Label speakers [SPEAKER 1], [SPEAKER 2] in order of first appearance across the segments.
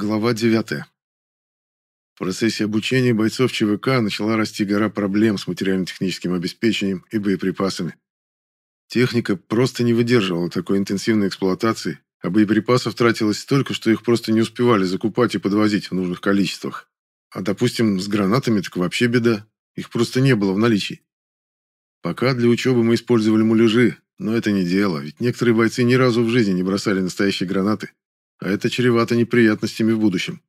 [SPEAKER 1] Глава 9. В процессе обучения бойцов ЧВК начала расти гора проблем с материально-техническим обеспечением и боеприпасами. Техника просто не выдерживала такой интенсивной эксплуатации, а боеприпасов тратилось столько, что их просто не успевали закупать и подвозить в нужных количествах. А, допустим, с гранатами так вообще беда, их просто не было в наличии. Пока для учебы мы использовали муляжи, но это не дело, ведь некоторые бойцы ни разу в жизни не бросали настоящие гранаты а это чревато неприятностями в будущем.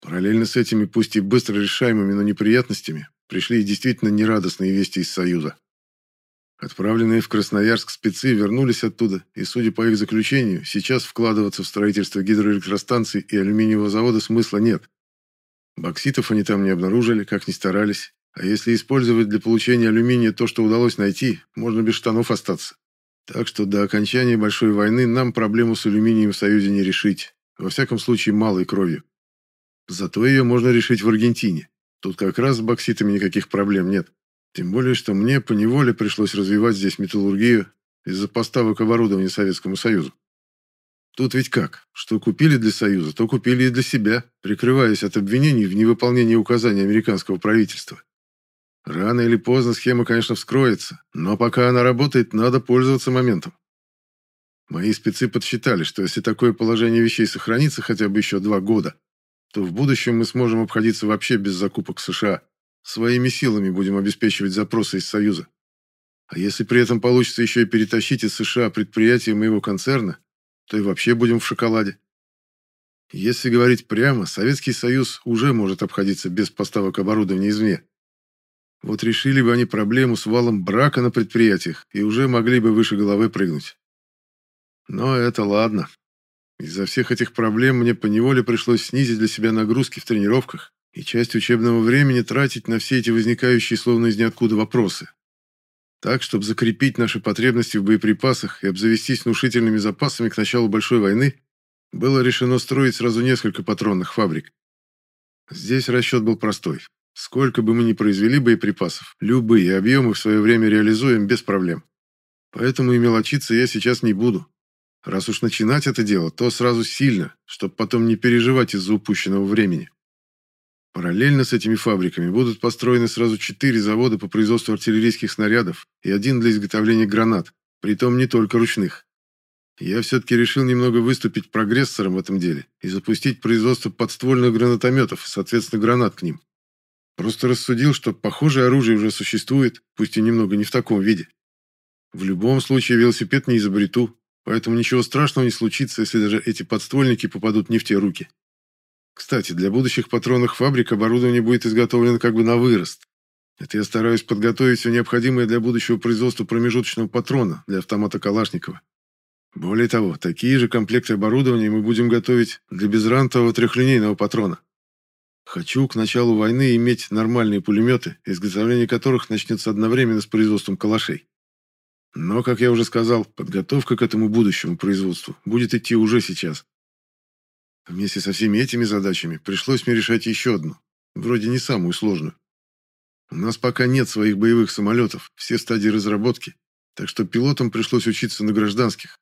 [SPEAKER 1] Параллельно с этими, пусть и быстро решаемыми, но неприятностями, пришли и действительно нерадостные вести из Союза. Отправленные в Красноярск спецы вернулись оттуда, и, судя по их заключению, сейчас вкладываться в строительство гидроэлектростанций и алюминиевого завода смысла нет. Бокситов они там не обнаружили, как ни старались, а если использовать для получения алюминия то, что удалось найти, можно без штанов остаться. Так что до окончания Большой войны нам проблему с алюминием в Союзе не решить. Во всяком случае, малой кровью. Зато ее можно решить в Аргентине. Тут как раз с бокситами никаких проблем нет. Тем более, что мне поневоле пришлось развивать здесь металлургию из-за поставок оборудования Советскому Союзу. Тут ведь как? Что купили для Союза, то купили и для себя, прикрываясь от обвинений в невыполнении указаний американского правительства. Рано или поздно схема, конечно, вскроется, но пока она работает, надо пользоваться моментом. Мои спецы подсчитали, что если такое положение вещей сохранится хотя бы еще два года, то в будущем мы сможем обходиться вообще без закупок США. Своими силами будем обеспечивать запросы из Союза. А если при этом получится еще и перетащить из США предприятия моего концерна, то и вообще будем в шоколаде. Если говорить прямо, Советский Союз уже может обходиться без поставок оборудования извне. Вот решили бы они проблему с валом брака на предприятиях и уже могли бы выше головы прыгнуть. Но это ладно. Из-за всех этих проблем мне поневоле пришлось снизить для себя нагрузки в тренировках и часть учебного времени тратить на все эти возникающие словно из ниоткуда вопросы. Так, чтобы закрепить наши потребности в боеприпасах и обзавестись внушительными запасами к началу Большой войны, было решено строить сразу несколько патронных фабрик. Здесь расчет был простой. Сколько бы мы ни произвели боеприпасов, любые объемы в свое время реализуем без проблем. Поэтому и мелочиться я сейчас не буду. Раз уж начинать это дело, то сразу сильно, чтобы потом не переживать из-за упущенного времени. Параллельно с этими фабриками будут построены сразу четыре завода по производству артиллерийских снарядов и один для изготовления гранат, притом не только ручных. Я все-таки решил немного выступить прогрессором в этом деле и запустить производство подствольных гранатометов, соответственно, гранат к ним. Просто рассудил, что похожее оружие уже существует, пусть и немного не в таком виде. В любом случае велосипед не изобрету, поэтому ничего страшного не случится, если даже эти подствольники попадут не в те руки. Кстати, для будущих патронных фабрик оборудование будет изготовлено как бы на вырост. Это я стараюсь подготовить все необходимое для будущего производства промежуточного патрона для автомата Калашникова. Более того, такие же комплекты оборудования мы будем готовить для безрантового трехлинейного патрона. Хочу к началу войны иметь нормальные пулеметы, изготовление которых начнется одновременно с производством калашей. Но, как я уже сказал, подготовка к этому будущему производству будет идти уже сейчас. Вместе со всеми этими задачами пришлось мне решать еще одну, вроде не самую сложную. У нас пока нет своих боевых самолетов, все стадии разработки, так что пилотам пришлось учиться на гражданских.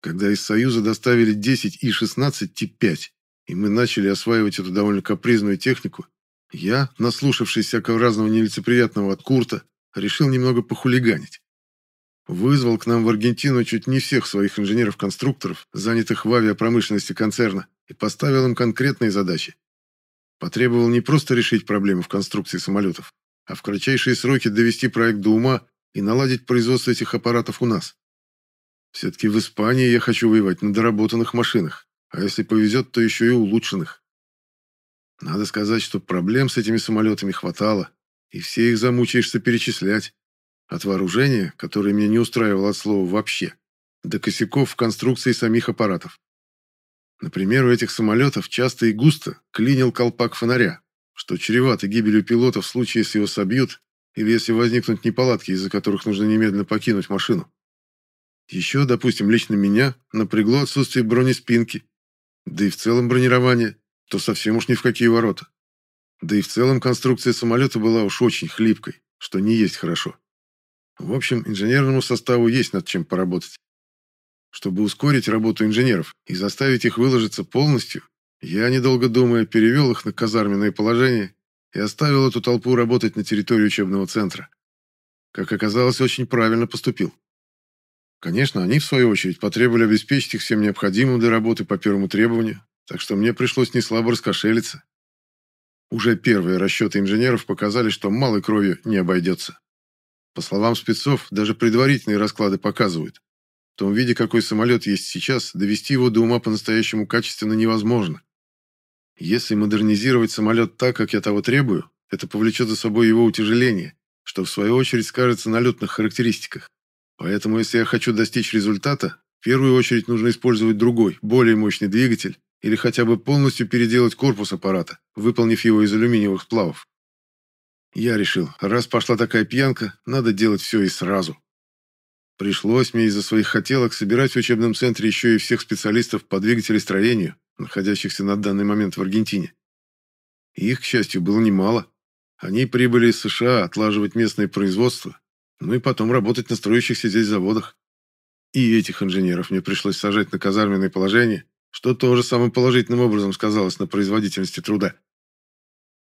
[SPEAKER 1] Когда из Союза доставили 10 И-16 Тип-5, и мы начали осваивать эту довольно капризную технику, я, наслушавшись всякого разного нелицеприятного от Курта, решил немного похулиганить. Вызвал к нам в Аргентину чуть не всех своих инженеров-конструкторов, занятых в авиапромышленности концерна, и поставил им конкретные задачи. Потребовал не просто решить проблемы в конструкции самолетов, а в кратчайшие сроки довести проект до ума и наладить производство этих аппаратов у нас. Все-таки в Испании я хочу воевать на доработанных машинах, а если повезет, то еще и улучшенных. Надо сказать, что проблем с этими самолетами хватало, и все их замучаешься перечислять. От вооружения, которое меня не устраивало от слова «вообще», до косяков в конструкции самих аппаратов. Например, у этих самолетов часто и густо клинил колпак фонаря, что чревато гибелью пилота в случае, если его собьют, или если возникнут неполадки, из-за которых нужно немедленно покинуть машину. Еще, допустим, лично меня напрягло отсутствие бронеспинки, да и в целом бронирование, то совсем уж ни в какие ворота. Да и в целом конструкция самолета была уж очень хлипкой, что не есть хорошо. В общем, инженерному составу есть над чем поработать. Чтобы ускорить работу инженеров и заставить их выложиться полностью, Я, недолго думая, перевел их на казарменное положение и оставил эту толпу работать на территории учебного центра. Как оказалось, очень правильно поступил. Конечно, они, в свою очередь, потребовали обеспечить их всем необходимым для работы по первому требованию, так что мне пришлось неслабо раскошелиться. Уже первые расчеты инженеров показали, что малой кровью не обойдется. По словам спецов, даже предварительные расклады показывают. В том виде, какой самолет есть сейчас, довести его до ума по-настоящему качественно невозможно. Если модернизировать самолет так, как я того требую, это повлечет за собой его утяжеление, что в свою очередь скажется на летных характеристиках. Поэтому, если я хочу достичь результата, в первую очередь нужно использовать другой, более мощный двигатель, или хотя бы полностью переделать корпус аппарата, выполнив его из алюминиевых сплавов. Я решил, раз пошла такая пьянка, надо делать все и сразу. Пришлось мне из-за своих хотелок собирать в учебном центре еще и всех специалистов по двигателестроению, находящихся на данный момент в Аргентине. Их, к счастью, было немало. Они прибыли из США отлаживать местное производство, ну и потом работать на строящихся здесь заводах. И этих инженеров мне пришлось сажать на казарменное положение, что тоже самым положительным образом сказалось на производительности труда.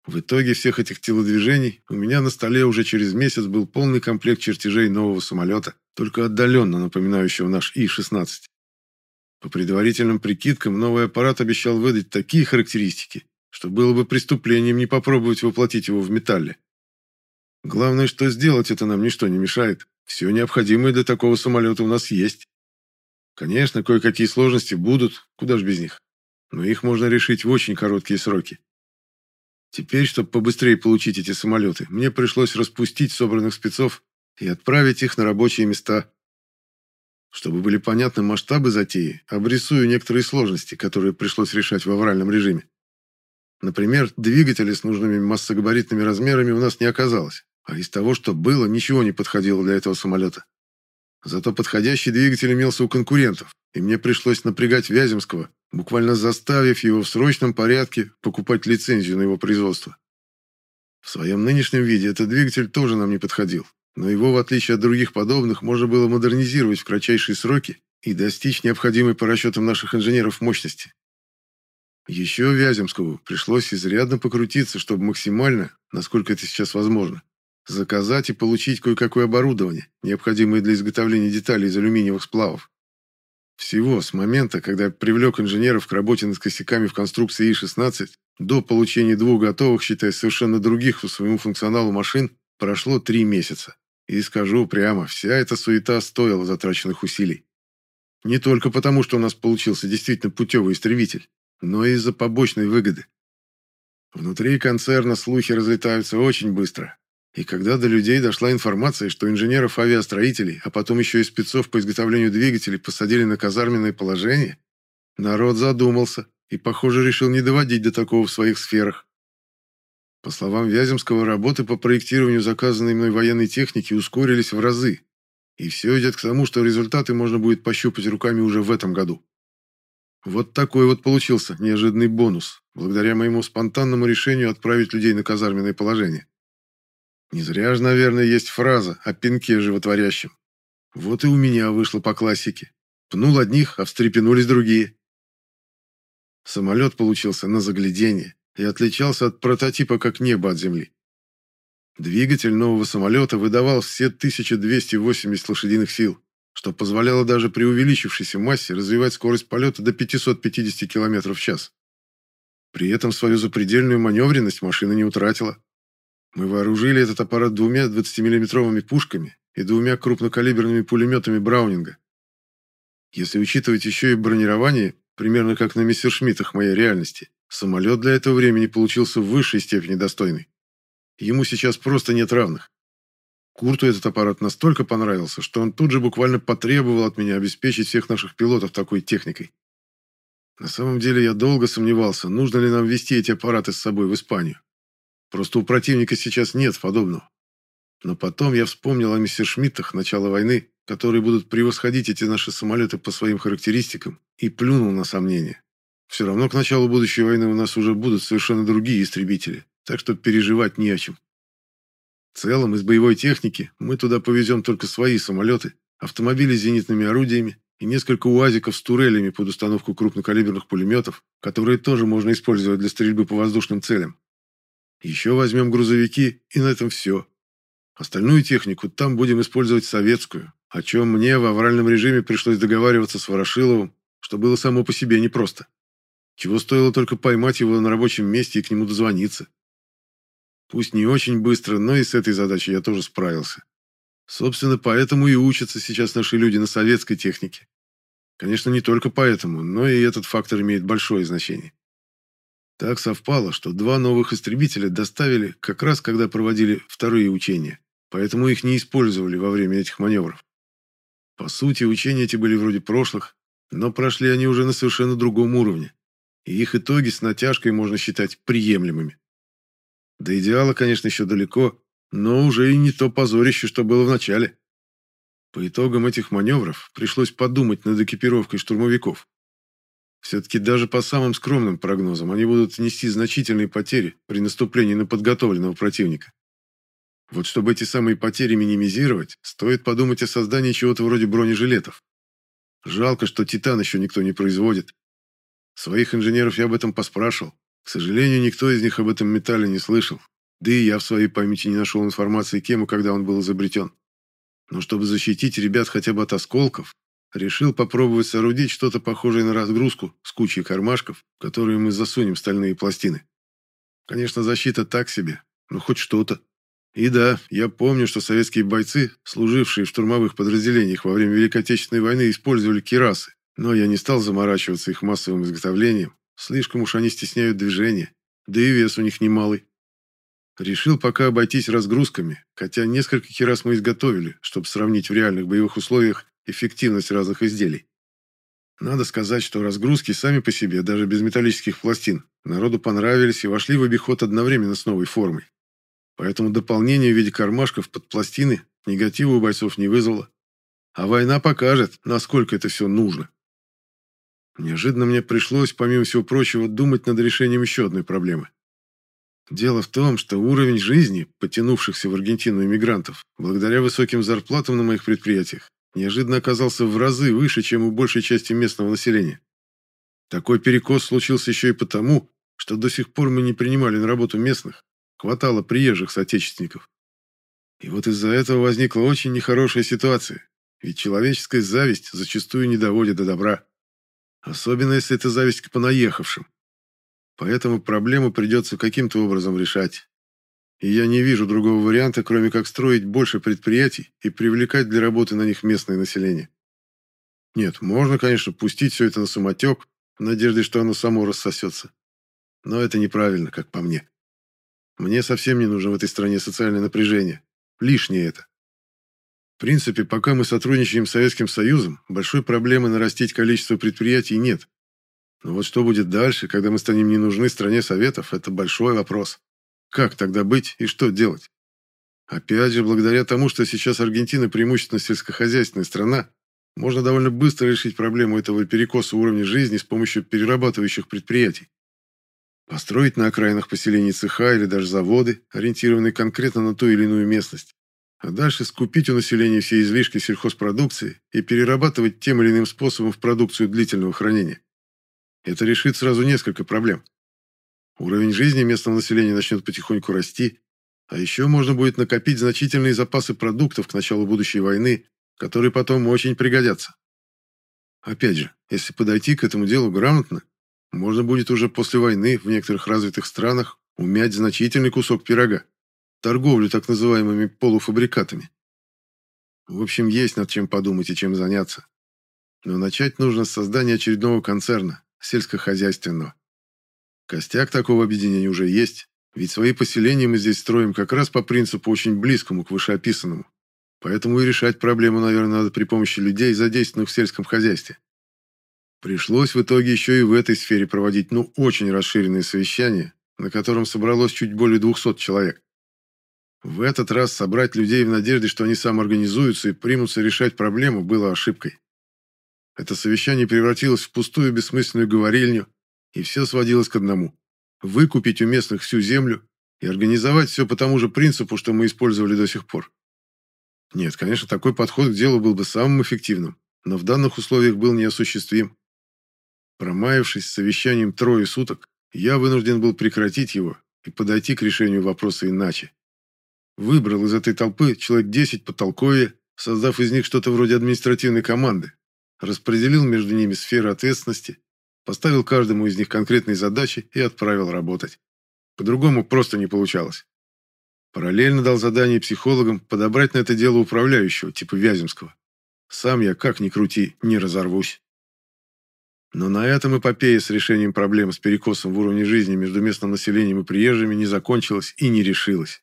[SPEAKER 1] В итоге всех этих телодвижений у меня на столе уже через месяц был полный комплект чертежей нового самолета, только отдаленно напоминающего наш И-16. По предварительным прикидкам, новый аппарат обещал выдать такие характеристики, что было бы преступлением не попробовать воплотить его в металле. Главное, что сделать это нам ничто не мешает. Все необходимое для такого самолета у нас есть. Конечно, кое-какие сложности будут, куда ж без них. Но их можно решить в очень короткие сроки. Теперь, чтобы побыстрее получить эти самолеты, мне пришлось распустить собранных спецов и отправить их на рабочие места. Чтобы были понятны масштабы затеи, обрисую некоторые сложности, которые пришлось решать в авральном режиме. Например, двигателя с нужными массогабаритными размерами у нас не оказалось, а из того, что было, ничего не подходило для этого самолета. Зато подходящий двигатель имелся у конкурентов, и мне пришлось напрягать Вяземского, буквально заставив его в срочном порядке покупать лицензию на его производство. В своем нынешнем виде этот двигатель тоже нам не подходил, но его, в отличие от других подобных, можно было модернизировать в кратчайшие сроки и достичь необходимой по расчетам наших инженеров мощности. Еще Вяземскому пришлось изрядно покрутиться, чтобы максимально, насколько это сейчас возможно, заказать и получить кое-какое оборудование, необходимое для изготовления деталей из алюминиевых сплавов. Всего с момента, когда я привлек инженеров к работе над косяками в конструкции И-16, до получения двух готовых, считай, совершенно других по своему функционалу машин, прошло три месяца. И скажу прямо, вся эта суета стоила затраченных усилий. Не только потому, что у нас получился действительно путевый истребитель, но и из-за побочной выгоды. Внутри концерна слухи разлетаются очень быстро, и когда до людей дошла информация, что инженеров-авиастроителей, а потом еще и спецов по изготовлению двигателей посадили на казарменное положение, народ задумался и, похоже, решил не доводить до такого в своих сферах. По словам Вяземского, работы по проектированию заказанной мной военной техники ускорились в разы, и все идет к тому, что результаты можно будет пощупать руками уже в этом году. Вот такой вот получился неожиданный бонус, благодаря моему спонтанному решению отправить людей на казарменное положение. Не зря же, наверное, есть фраза о пинке животворящем. Вот и у меня вышло по классике. Пнул одних, а встрепенулись другие. Самолет получился на заглядение и отличался от прототипа как небо от земли. Двигатель нового самолета выдавал все 1280 лошадиных сил, что позволяло даже при увеличившейся массе развивать скорость полета до 550 км в час. При этом свою запредельную маневренность машина не утратила. Мы вооружили этот аппарат двумя 20-миллиметровыми пушками и двумя крупнокалиберными пулеметами Браунинга. Если учитывать еще и бронирование, примерно как на мессершмиттах моей реальности, самолет для этого времени получился в высшей степени достойный. Ему сейчас просто нет равных. Курту этот аппарат настолько понравился, что он тут же буквально потребовал от меня обеспечить всех наших пилотов такой техникой. На самом деле я долго сомневался, нужно ли нам вести эти аппараты с собой в Испанию. Просто у противника сейчас нет подобного. Но потом я вспомнил о мессершмиттах начала войны, которые будут превосходить эти наши самолеты по своим характеристикам, и плюнул на сомнения. Все равно к началу будущей войны у нас уже будут совершенно другие истребители, так что переживать не о чем. В целом, из боевой техники мы туда повезем только свои самолеты, автомобили с зенитными орудиями, и несколько УАЗиков с турелями под установку крупнокалиберных пулеметов, которые тоже можно использовать для стрельбы по воздушным целям. Еще возьмем грузовики, и на этом все. Остальную технику там будем использовать советскую, о чем мне в авральном режиме пришлось договариваться с Ворошиловым, что было само по себе непросто. Чего стоило только поймать его на рабочем месте и к нему дозвониться. Пусть не очень быстро, но и с этой задачей я тоже справился. Собственно, поэтому и учатся сейчас наши люди на советской технике. Конечно, не только поэтому, но и этот фактор имеет большое значение. Так совпало, что два новых истребителя доставили как раз когда проводили вторые учения, поэтому их не использовали во время этих маневров. По сути, учения эти были вроде прошлых, но прошли они уже на совершенно другом уровне, и их итоги с натяжкой можно считать приемлемыми. До идеала, конечно, еще далеко, но уже и не то позорище, что было в начале. По итогам этих маневров пришлось подумать над экипировкой штурмовиков. Все-таки даже по самым скромным прогнозам они будут нести значительные потери при наступлении на подготовленного противника. Вот чтобы эти самые потери минимизировать, стоит подумать о создании чего-то вроде бронежилетов. Жалко, что «Титан» еще никто не производит. Своих инженеров я об этом поспрашивал. К сожалению, никто из них об этом металле не слышал. Да и я в своей памяти не нашел информации, кем и когда он был изобретен. Но чтобы защитить ребят хотя бы от осколков, решил попробовать соорудить что-то похожее на разгрузку с кучей кармашков, в которые мы засунем стальные пластины. Конечно, защита так себе, но хоть что-то. И да, я помню, что советские бойцы, служившие в штурмовых подразделениях во время Великой Отечественной войны, использовали кирасы, но я не стал заморачиваться их массовым изготовлением, слишком уж они стесняют движение, да и вес у них немалый. Решил пока обойтись разгрузками, хотя несколько раз мы изготовили, чтобы сравнить в реальных боевых условиях эффективность разных изделий. Надо сказать, что разгрузки сами по себе, даже без металлических пластин, народу понравились и вошли в обиход одновременно с новой формой. Поэтому дополнение в виде кармашков под пластины негатива у бойцов не вызвало. А война покажет, насколько это все нужно. Неожиданно мне пришлось, помимо всего прочего, думать над решением еще одной проблемы. Дело в том, что уровень жизни, потянувшихся в Аргентину иммигрантов, благодаря высоким зарплатам на моих предприятиях, неожиданно оказался в разы выше, чем у большей части местного населения. Такой перекос случился еще и потому, что до сих пор мы не принимали на работу местных, хватало приезжих соотечественников. И вот из-за этого возникла очень нехорошая ситуация, ведь человеческая зависть зачастую не доводит до добра. Особенно если это зависть к понаехавшим. Поэтому проблему придется каким-то образом решать. И я не вижу другого варианта, кроме как строить больше предприятий и привлекать для работы на них местное население. Нет, можно, конечно, пустить все это на самотек, в надежде, что оно само рассосется. Но это неправильно, как по мне. Мне совсем не нужно в этой стране социальное напряжение. Лишнее это. В принципе, пока мы сотрудничаем с Советским Союзом, большой проблемы нарастить количество предприятий нет. Но вот что будет дальше, когда мы станем не нужны стране Советов, это большой вопрос. Как тогда быть и что делать? Опять же, благодаря тому, что сейчас Аргентина преимущественно сельскохозяйственная страна, можно довольно быстро решить проблему этого перекоса уровня жизни с помощью перерабатывающих предприятий. Построить на окраинах поселений цеха или даже заводы, ориентированные конкретно на ту или иную местность. А дальше скупить у населения все излишки сельхозпродукции и перерабатывать тем или иным способом в продукцию длительного хранения. Это решит сразу несколько проблем. Уровень жизни местного населения начнет потихоньку расти, а еще можно будет накопить значительные запасы продуктов к началу будущей войны, которые потом очень пригодятся. Опять же, если подойти к этому делу грамотно, можно будет уже после войны в некоторых развитых странах умять значительный кусок пирога, торговлю так называемыми полуфабрикатами. В общем, есть над чем подумать и чем заняться. Но начать нужно с создания очередного концерна, сельскохозяйственного. Костяк такого объединения уже есть, ведь свои поселения мы здесь строим как раз по принципу очень близкому к вышеописанному. Поэтому и решать проблему, наверное, надо при помощи людей, задействованных в сельском хозяйстве. Пришлось в итоге еще и в этой сфере проводить, ну, очень расширенные совещания, на котором собралось чуть более 200 человек. В этот раз собрать людей в надежде, что они самоорганизуются и примутся решать проблему, было ошибкой. Это совещание превратилось в пустую бессмысленную говорильню, и все сводилось к одному – выкупить у местных всю землю и организовать все по тому же принципу, что мы использовали до сих пор. Нет, конечно, такой подход к делу был бы самым эффективным, но в данных условиях был неосуществим. Промаявшись с совещанием трое суток, я вынужден был прекратить его и подойти к решению вопроса иначе. Выбрал из этой толпы человек 10 потолковее, создав из них что-то вроде административной команды, распределил между ними сферы ответственности, поставил каждому из них конкретные задачи и отправил работать. По-другому просто не получалось. Параллельно дал задание психологам подобрать на это дело управляющего, типа Вяземского. Сам я, как ни крути, не разорвусь. Но на этом эпопея с решением проблем с перекосом в уровне жизни между местным населением и приезжими не закончилась и не решилась.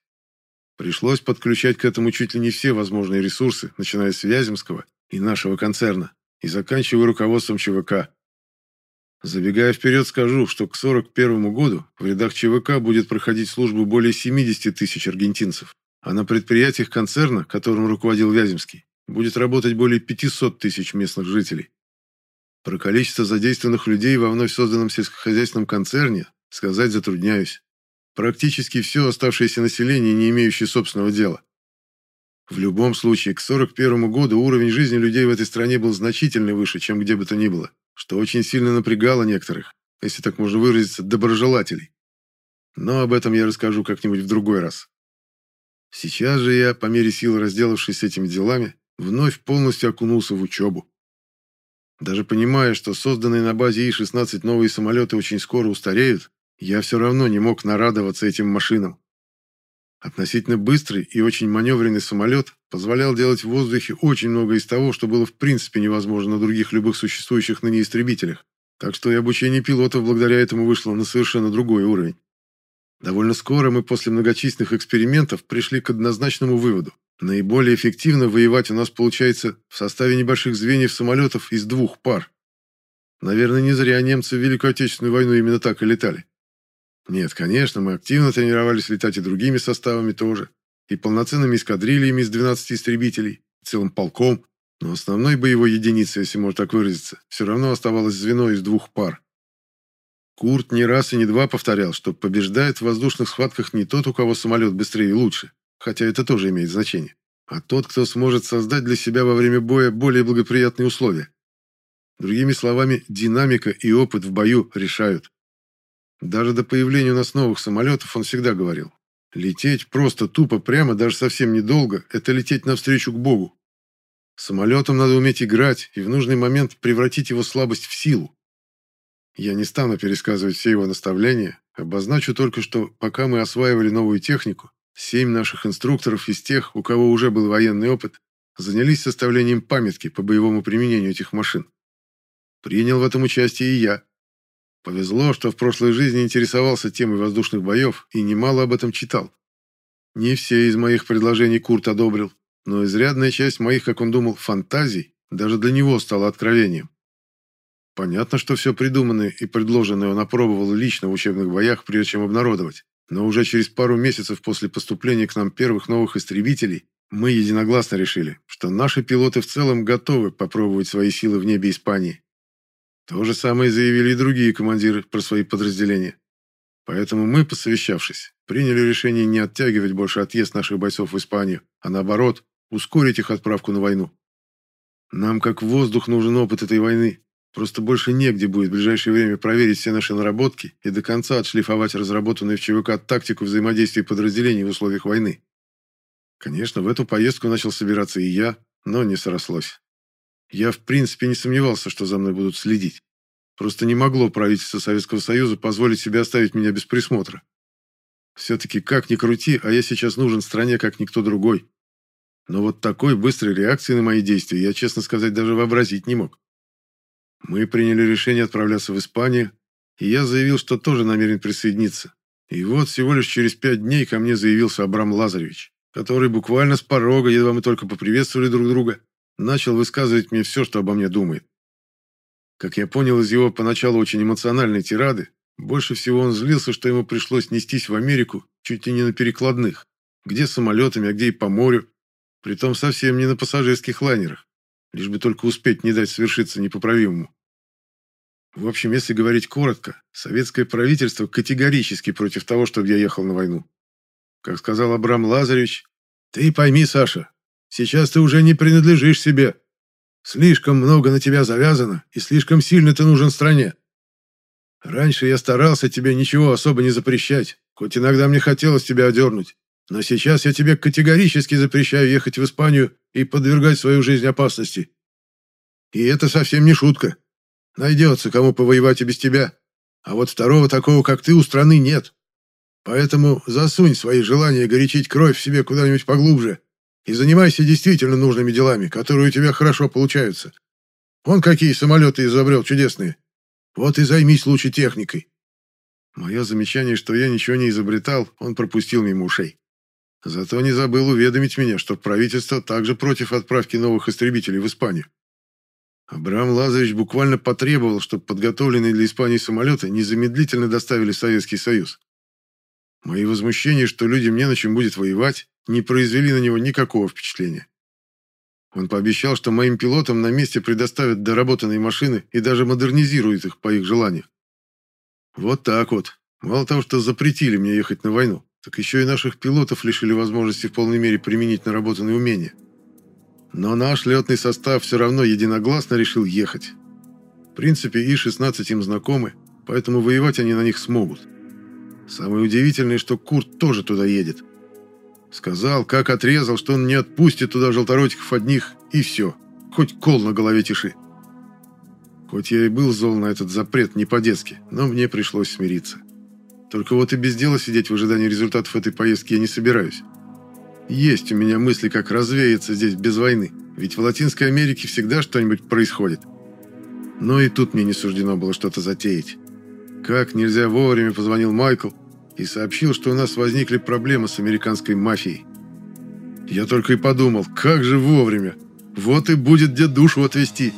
[SPEAKER 1] Пришлось подключать к этому чуть ли не все возможные ресурсы, начиная с Вяземского и нашего концерна, и заканчивая руководством ЧВК. Забегая вперед, скажу, что к 1941 году в рядах ЧВК будет проходить службу более 70 тысяч аргентинцев, а на предприятиях концерна, которым руководил Вяземский, будет работать более 500 тысяч местных жителей. Про количество задействованных людей во вновь созданном сельскохозяйственном концерне сказать затрудняюсь. Практически все оставшееся население, не имеющее собственного дела. В любом случае, к 1941 году уровень жизни людей в этой стране был значительно выше, чем где бы то ни было, что очень сильно напрягало некоторых, если так можно выразиться, доброжелателей. Но об этом я расскажу как-нибудь в другой раз. Сейчас же я, по мере сил разделавшись с этими делами, вновь полностью окунулся в учебу. Даже понимая, что созданные на базе И-16 новые самолеты очень скоро устареют, я все равно не мог нарадоваться этим машинам. Относительно быстрый и очень маневренный самолет позволял делать в воздухе очень много из того, что было в принципе невозможно на других любых существующих ныне истребителях. Так что и обучение пилотов благодаря этому вышло на совершенно другой уровень. Довольно скоро мы после многочисленных экспериментов пришли к однозначному выводу. Наиболее эффективно воевать у нас получается в составе небольших звеньев самолетов из двух пар. Наверное, не зря немцы в Великую Отечественную войну именно так и летали. Нет, конечно, мы активно тренировались летать и другими составами тоже, и полноценными эскадрильями из 12 истребителей, целым полком, но основной боевой единицей, если можно так выразиться, все равно оставалось звено из двух пар. Курт не раз и не два повторял, что побеждает в воздушных схватках не тот, у кого самолет быстрее и лучше, хотя это тоже имеет значение, а тот, кто сможет создать для себя во время боя более благоприятные условия. Другими словами, динамика и опыт в бою решают. Даже до появления у нас новых самолетов он всегда говорил. Лететь просто тупо прямо, даже совсем недолго, это лететь навстречу к Богу. Самолетом надо уметь играть и в нужный момент превратить его слабость в силу. Я не стану пересказывать все его наставления, обозначу только, что пока мы осваивали новую технику, семь наших инструкторов из тех, у кого уже был военный опыт, занялись составлением памятки по боевому применению этих машин. Принял в этом участие и я. Повезло, что в прошлой жизни интересовался темой воздушных боев и немало об этом читал. Не все из моих предложений Курт одобрил, но изрядная часть моих, как он думал, фантазий даже для него стала откровением. Понятно, что все придуманное и предложенное он опробовал лично в учебных боях, прежде чем обнародовать. Но уже через пару месяцев после поступления к нам первых новых истребителей мы единогласно решили, что наши пилоты в целом готовы попробовать свои силы в небе Испании. То же самое заявили и другие командиры про свои подразделения. Поэтому мы, посовещавшись, приняли решение не оттягивать больше отъезд наших бойцов в Испанию, а наоборот, ускорить их отправку на войну. Нам как воздух нужен опыт этой войны. Просто больше негде будет в ближайшее время проверить все наши наработки и до конца отшлифовать разработанную в ЧВК тактику взаимодействия подразделений в условиях войны. Конечно, в эту поездку начал собираться и я, но не срослось. Я в принципе не сомневался, что за мной будут следить. Просто не могло правительство Советского Союза позволить себе оставить меня без присмотра. Все-таки как ни крути, а я сейчас нужен стране, как никто другой. Но вот такой быстрой реакции на мои действия я, честно сказать, даже вообразить не мог. Мы приняли решение отправляться в Испанию, и я заявил, что тоже намерен присоединиться. И вот всего лишь через пять дней ко мне заявился Абрам Лазаревич, который буквально с порога, едва мы только поприветствовали друг друга, начал высказывать мне все, что обо мне думает. Как я понял из его поначалу очень эмоциональной тирады, больше всего он злился, что ему пришлось нестись в Америку чуть ли не на перекладных, где самолетами, а где и по морю, притом совсем не на пассажирских лайнерах, лишь бы только успеть не дать свершиться непоправимому. В общем, если говорить коротко, советское правительство категорически против того, чтобы я ехал на войну. Как сказал Абрам Лазаревич, «Ты пойми, Саша, Сейчас ты уже не принадлежишь себе. Слишком много на тебя завязано, и слишком сильно ты нужен стране. Раньше я старался тебе ничего особо не запрещать, хоть иногда мне хотелось тебя одернуть. Но сейчас я тебе категорически запрещаю ехать в Испанию и подвергать свою жизнь опасности. И это совсем не шутка. Найдется, кому повоевать и без тебя. А вот второго такого, как ты, у страны нет. Поэтому засунь свои желания горячить кровь в себе куда-нибудь поглубже и занимайся действительно нужными делами, которые у тебя хорошо получаются. Вон какие самолеты изобрел чудесные. Вот и займись лучше техникой. Мое замечание, что я ничего не изобретал, он пропустил мимо ушей. Зато не забыл уведомить меня, что правительство также против отправки новых истребителей в Испанию. Абрам Лазаревич буквально потребовал, чтобы подготовленные для Испании самолеты незамедлительно доставили Советский Союз. Мои возмущения, что людям не на чем будет воевать, не произвели на него никакого впечатления. Он пообещал, что моим пилотам на месте предоставят доработанные машины и даже модернизируют их по их желанию. Вот так вот. Мало того, что запретили мне ехать на войну, так еще и наших пилотов лишили возможности в полной мере применить наработанные умения. Но наш летный состав все равно единогласно решил ехать. В принципе, И-16 им знакомы, поэтому воевать они на них смогут. Самое удивительное, что Курт тоже туда едет. Сказал, как отрезал, что он не отпустит туда желторотиков одних, и все. Хоть кол на голове тиши. Хоть я и был зол на этот запрет не по-детски, но мне пришлось смириться. Только вот и без дела сидеть в ожидании результатов этой поездки я не собираюсь. Есть у меня мысли, как развеяться здесь без войны, ведь в Латинской Америке всегда что-нибудь происходит. Но и тут мне не суждено было что-то затеять. Как нельзя вовремя позвонил Майкл и сообщил, что у нас возникли проблемы с американской мафией. Я только и подумал, как же вовремя. Вот и будет где душу отвести.